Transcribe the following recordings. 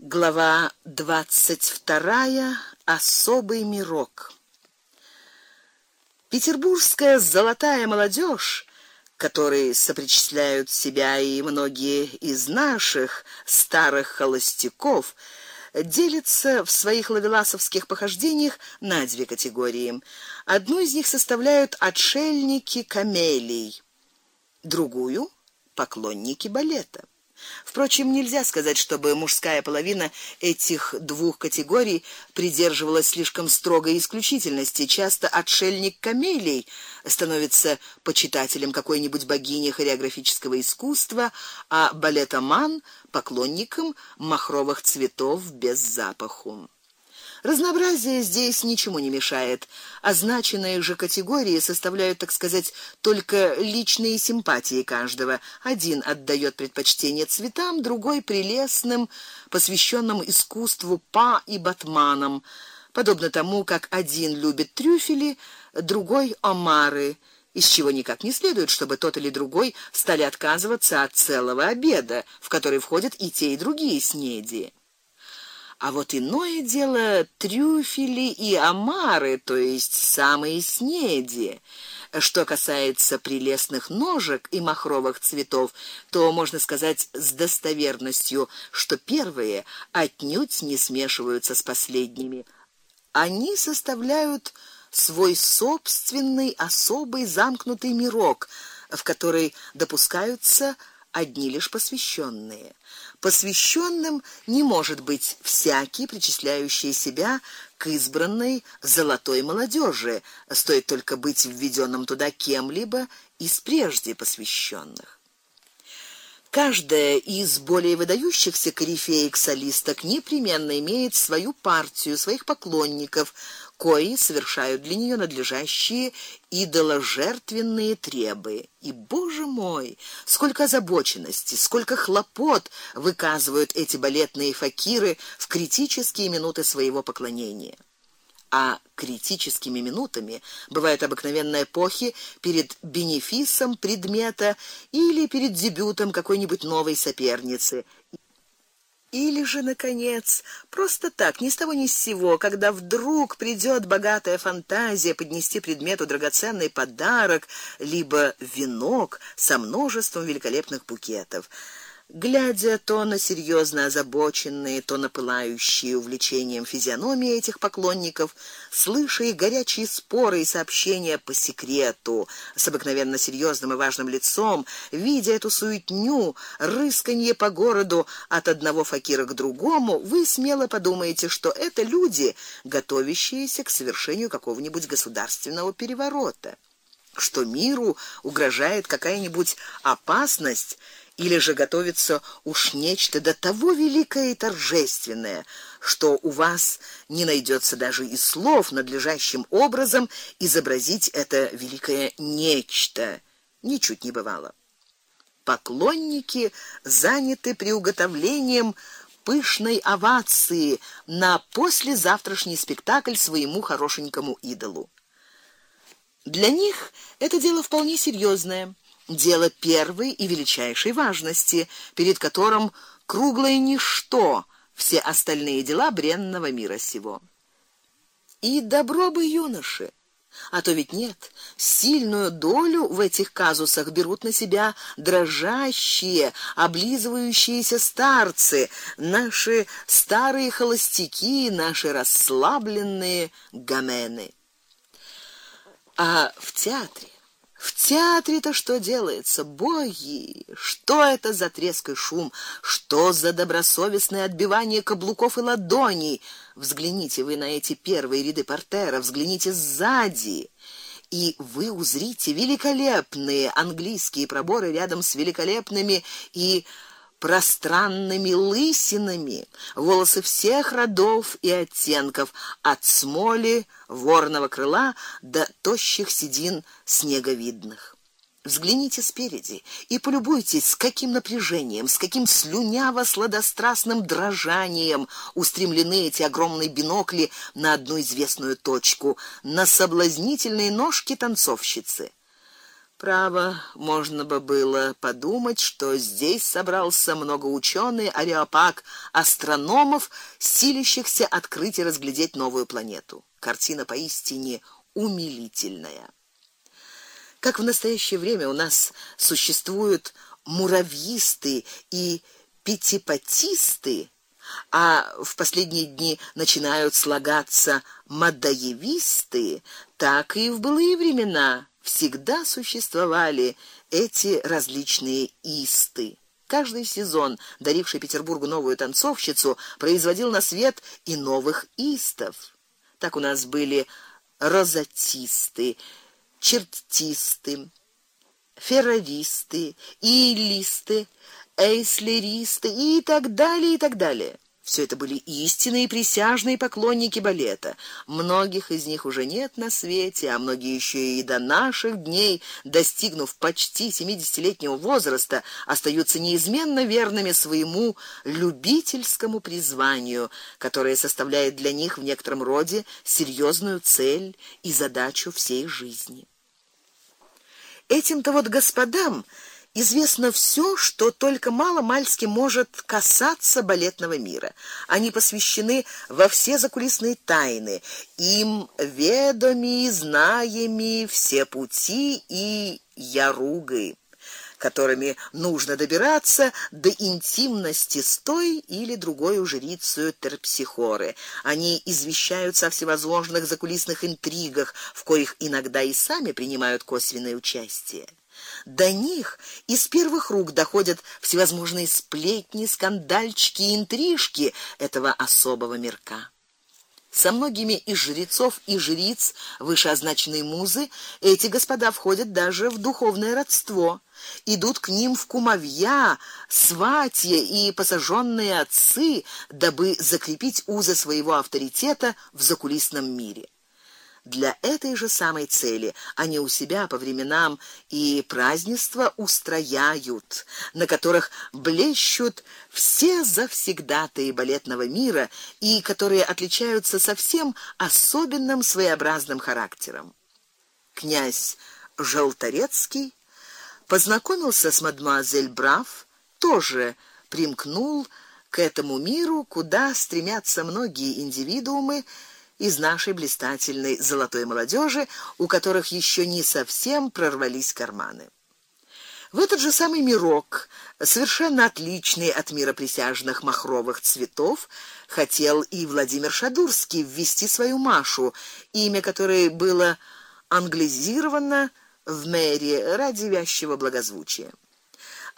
Глава двадцать вторая. Особый мирок. Петербургская золотая молодежь, которой сопричисляют себя и многие из наших старых холостяков, делится в своих лавеласовских похождениях на две категории. Одну из них составляют отшельники камелий, другую поклонники балета. Впрочем, нельзя сказать, чтобы мужская половина этих двух категорий придерживалась слишком строгой исключительности. Часто отшельник камелий становится почитателем какой-нибудь богини хореографического искусства, а балетоман поклонником махровых цветов без запаху. Разнообразие здесь ничему не мешает. Означенные же категории составляют, так сказать, только личные симпатии каждого. Один отдаёт предпочтение цветам, другой прелестным, посвященным искусству па и батманам, подобно тому, как один любит трюфели, другой омары из чего никак не следует, чтобы тот или другой стали отказываться от целого обеда, в который входят и те, и другие снеди. А вот иное дело трюфели и омары, то есть самые снеди. Что касается прелестных ножек и махровых цветов, то можно сказать с достоверностью, что первые отнюдь не смешиваются с последними. Они составляют свой собственный особый замкнутый мирок, в который допускаются одни лишь посвященные. Посвященным не может быть всякий, причисляющий себя к избранной золотой молодежи, стоит только быть введенным туда кем-либо из прежде посвященных. Каждая из более выдающихся корифеек солисток непременно имеет свою партию, своих поклонников, кои совершают для нее надлежащие идоложертвенные требы. И, боже мой, сколько озабоченности, сколько хлопот выказывают эти балетные факиры в критические минуты своего поклонения. А критическими минутами бывают обыкновенно эпохи перед бенефисом предмета или перед дебютом какой-нибудь новой соперницы или же наконец, просто так, ни с того ни с сего, когда вдруг придет богатая фантазия поднести предмету драгоценный подарок, либо венок со множеством великолепных букетов глядя то на серьезно озабоченные, то на пылающие увлечением физиономии этих поклонников, слыша их горячие споры и сообщения по секрету с обыкновенно серьезным и важным лицом, видя эту суетню, рысканье по городу от одного факира к другому, вы смело подумаете, что это люди, готовящиеся к совершению какого-нибудь государственного переворота, что миру угрожает какая-нибудь опасность или же готовится уж нечто до того великое и торжественное, что у вас не найдется даже и слов надлежащим образом изобразить это великое нечто. Ничуть не бывало. Поклонники заняты приуготовлением пышной овации на послезавтрашний спектакль своему хорошенькому идолу. Для них это дело вполне серьезное дело первой и величайшей важности, перед которым круглое ничто все остальные дела бренного мира сего. И добро бы юноши, а то ведь нет, сильную долю в этих казусах берут на себя дрожащие, облизывающиеся старцы, наши старые холостяки, наши расслабленные гамены. А в театре в театре-то что делается? Боги! Что это за треск и шум? Что за добросовестное отбивание каблуков и ладоней? Взгляните вы на эти первые ряды портера, взгляните сзади и вы узрите великолепные английские проборы рядом с великолепными и пространными лысинами, волосы всех родов и оттенков, от смоли ворного крыла до тощих седин снеговидных. Взгляните спереди и полюбуйтесь, с каким напряжением, с каким слюняво-сладострастным дрожанием устремлены эти огромные бинокли на одну известную точку, на соблазнительные ножки танцовщицы. Право, можно бы было подумать, что здесь собрался много ученый ареопаг, астрономов, силищихся открыть и разглядеть новую планету. Картина поистине умилительная. Как в настоящее время у нас существуют муравьисты и пятипатисты, а в последние дни начинают слагаться мадаевисты, так и в былые времена всегда существовали эти различные исты. Каждый сезон, даривший Петербургу новую танцовщицу, производил на свет и новых истов. Так у нас были розатисты, чертисты, ферровисты, илисты, эйслеристы и так далее, и так далее. Все это были истинные присяжные поклонники балета. Многих из них уже нет на свете, а многие еще и до наших дней, достигнув почти семидесятилетнего возраста, остаются неизменно верными своему любительскому призванию, которое составляет для них в некотором роде серьезную цель и задачу всей жизни. Этим-то вот господам известно все, что только мало-мальски может касаться балетного мира. Они посвящены во все закулисные тайны, им ведоми, знаеми все пути и яругы которыми нужно добираться до интимности с той или другой жрицей терпсихоры. Они извещают о всевозможных закулисных интригах, в коих иногда и сами принимают косвенное участие. До них из первых рук доходят всевозможные сплетни, скандальчики и интрижки этого особого мирка. Со многими из жрецов и жриц вышеозначенной музы эти господа входят даже в духовное родство, идут к ним в кумовья, сватья и посаженные отцы, дабы закрепить узы своего авторитета в закулисном мире. Для этой же самой цели они у себя по временам и празднества устраивают, на которых блещут все завсегдатые балетного мира и которые отличаются совсем особенным своеобразным характером. Князь Желторецкий познакомился с мадемуазель Браф, тоже примкнул к этому миру, куда стремятся многие индивидуумы из нашей блистательной золотой молодежи, у которых еще не совсем прорвались карманы. В этот же самый мирок, совершенно отличный от мира присяжных махровых цветов, хотел и Владимир Шадурский ввести свою Машу, имя которой было англизировано в Мэри ради вязчего благозвучия.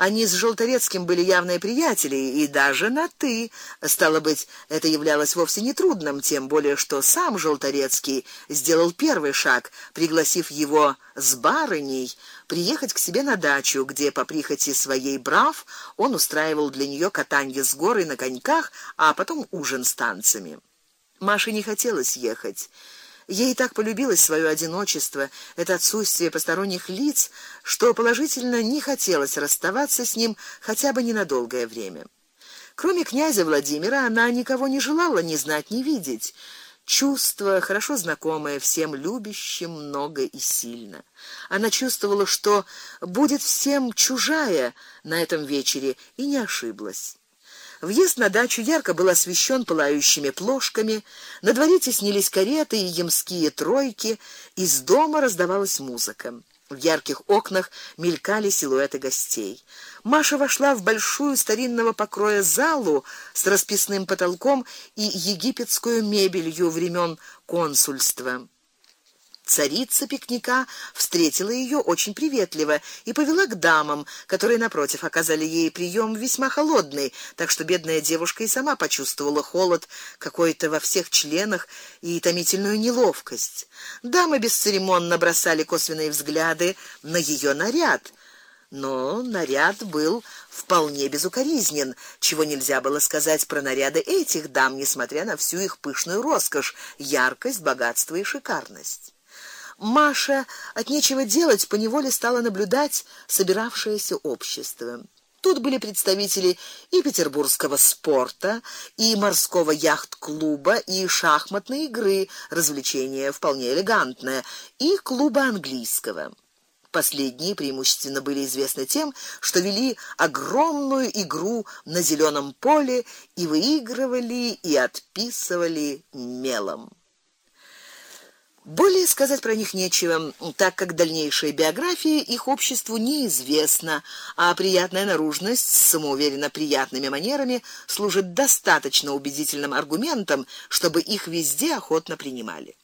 Они с Желторецким были явные приятели и даже на ты. Стало быть, это являлось вовсе не трудным, тем более что сам Желторецкий сделал первый шаг, пригласив его с барыней приехать к себе на дачу, где по прихоти своей брав он устраивал для нее катанье с горы на коньках, а потом ужин с танцами. Маше не хотелось ехать. Ей так полюбилось свое одиночество, это отсутствие посторонних лиц, что положительно не хотелось расставаться с ним хотя бы ненадолгое время. Кроме князя Владимира, она никого не желала ни знать, ни видеть. Чувство, хорошо знакомое всем любящим много и сильно. Она чувствовала, что будет всем чужая на этом вечере, и не ошиблась. Въезд на дачу ярко был освещен пылающими плошками, на дворе теснились кареты и ямские тройки, из дома раздавалась музыка. В ярких окнах мелькали силуэты гостей. Маша вошла в большую старинного покроя залу с расписным потолком и египетскую мебелью времен консульства. Царица пикника встретила ее очень приветливо и повела к дамам, которые напротив оказали ей прием весьма холодный, так что бедная девушка и сама почувствовала холод какой-то во всех членах и томительную неловкость. Дамы бесцеремонно бросали косвенные взгляды на ее наряд, но наряд был вполне безукоризнен, чего нельзя было сказать про наряды этих дам, несмотря на всю их пышную роскошь, яркость, богатство и шикарность. Маша от нечего делать по неволе стала наблюдать собиравшееся общество. Тут были представители и петербургского спорта, и морского яхт-клуба, и шахматной игры, развлечение вполне элегантное, и клуба английского. Последние преимущественно были известны тем, что вели огромную игру на зеленом поле и выигрывали и отписывали мелом. Более сказать про них нечего, так как дальнейшая биография их обществу неизвестна, а приятная наружность с самоуверенно приятными манерами служит достаточно убедительным аргументом, чтобы их везде охотно принимали.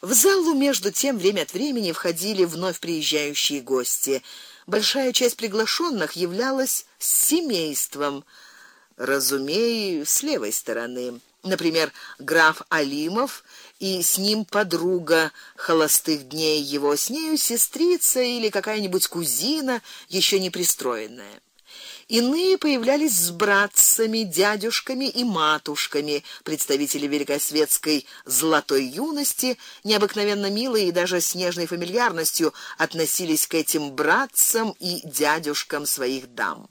В залу между тем время от времени входили вновь приезжающие гости. Большая часть приглашенных являлась семейством, разумею, с левой стороны. Например, граф Алимов и с ним подруга холостых дней его, с нею сестрица или какая-нибудь кузина, еще не пристроенная. Иные появлялись с братцами, дядюшками и матушками, представители великосветской золотой юности, необыкновенно милые и даже с нежной фамильярностью относились к этим братцам и дядюшкам своих дам.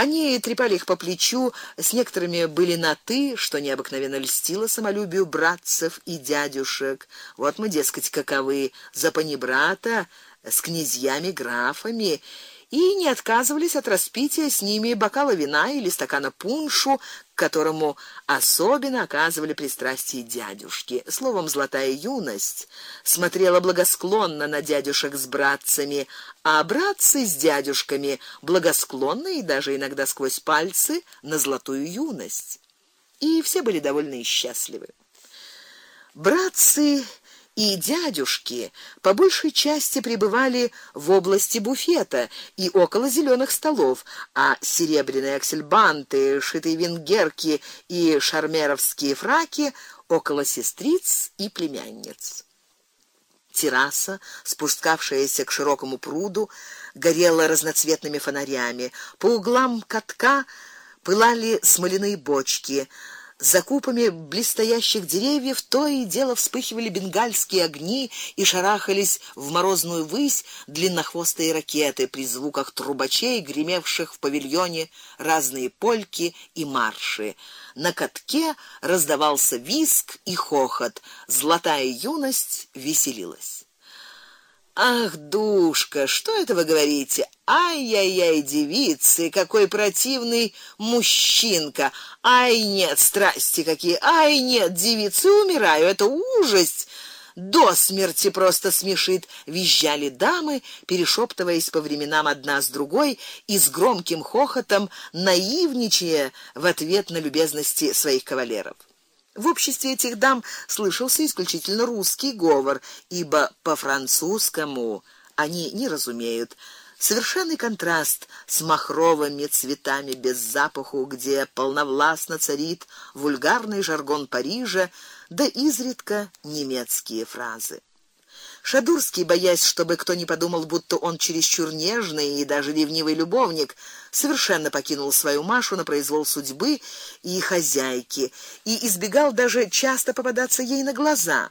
Они трепали их по плечу, с некоторыми были на ты, что необыкновенно льстило самолюбию братцев и дядюшек. Вот мы, дескать, каковы за панибрата с князьями, графами и не отказывались от распития с ними бокала вина или стакана пуншу, к которому особенно оказывали пристрастие дядюшки. Словом, золотая юность смотрела благосклонно на дядюшек с братцами, а братцы с дядюшками благосклонно и даже иногда сквозь пальцы на золотую юность. И все были довольны и счастливы. Братцы и дядюшки по большей части пребывали в области буфета и около зеленых столов, а серебряные аксельбанты, шитые венгерки и шармеровские фраки около сестриц и племянниц. Терраса, спускавшаяся к широкому пруду, горела разноцветными фонарями. По углам катка пылали смоляные бочки. За купами блестящих деревьев то и дело вспыхивали бенгальские огни и шарахались в морозную высь длиннохвостые ракеты при звуках трубачей, гремевших в павильоне разные польки и марши. На катке раздавался визг и хохот. Золотая юность веселилась. Ах, душка, что это вы говорите? Ай-яй-яй, девицы, какой противный мужчинка. Ай, нет, страсти какие. Ай, нет, девицы, умираю, это ужас. До смерти просто смешит, визжали дамы, перешептываясь по временам одна с другой и с громким хохотом наивничая в ответ на любезности своих кавалеров. В обществе этих дам слышался исключительно русский говор, ибо по-французскому они не разумеют. Совершенный контраст с махровыми цветами без запаху, где полновластно царит вульгарный жаргон Парижа, да изредка немецкие фразы. Шадурский, боясь, чтобы кто не подумал, будто он чересчур нежный и даже ревнивый любовник, совершенно покинул свою Машу на произвол судьбы и хозяйки и избегал даже часто попадаться ей на глаза.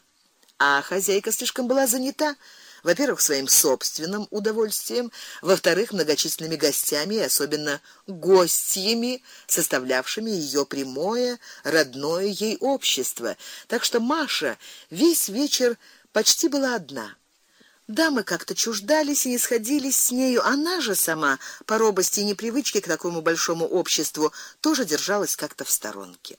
А хозяйка слишком была занята, во-первых, своим собственным удовольствием, во-вторых, многочисленными гостями, и особенно гостьями, составлявшими ее прямое, родное ей общество. Так что Маша весь вечер почти была одна. Дамы как-то чуждались и не сходились с нею, она же сама по робости и непривычке к такому большому обществу тоже держалась как-то в сторонке.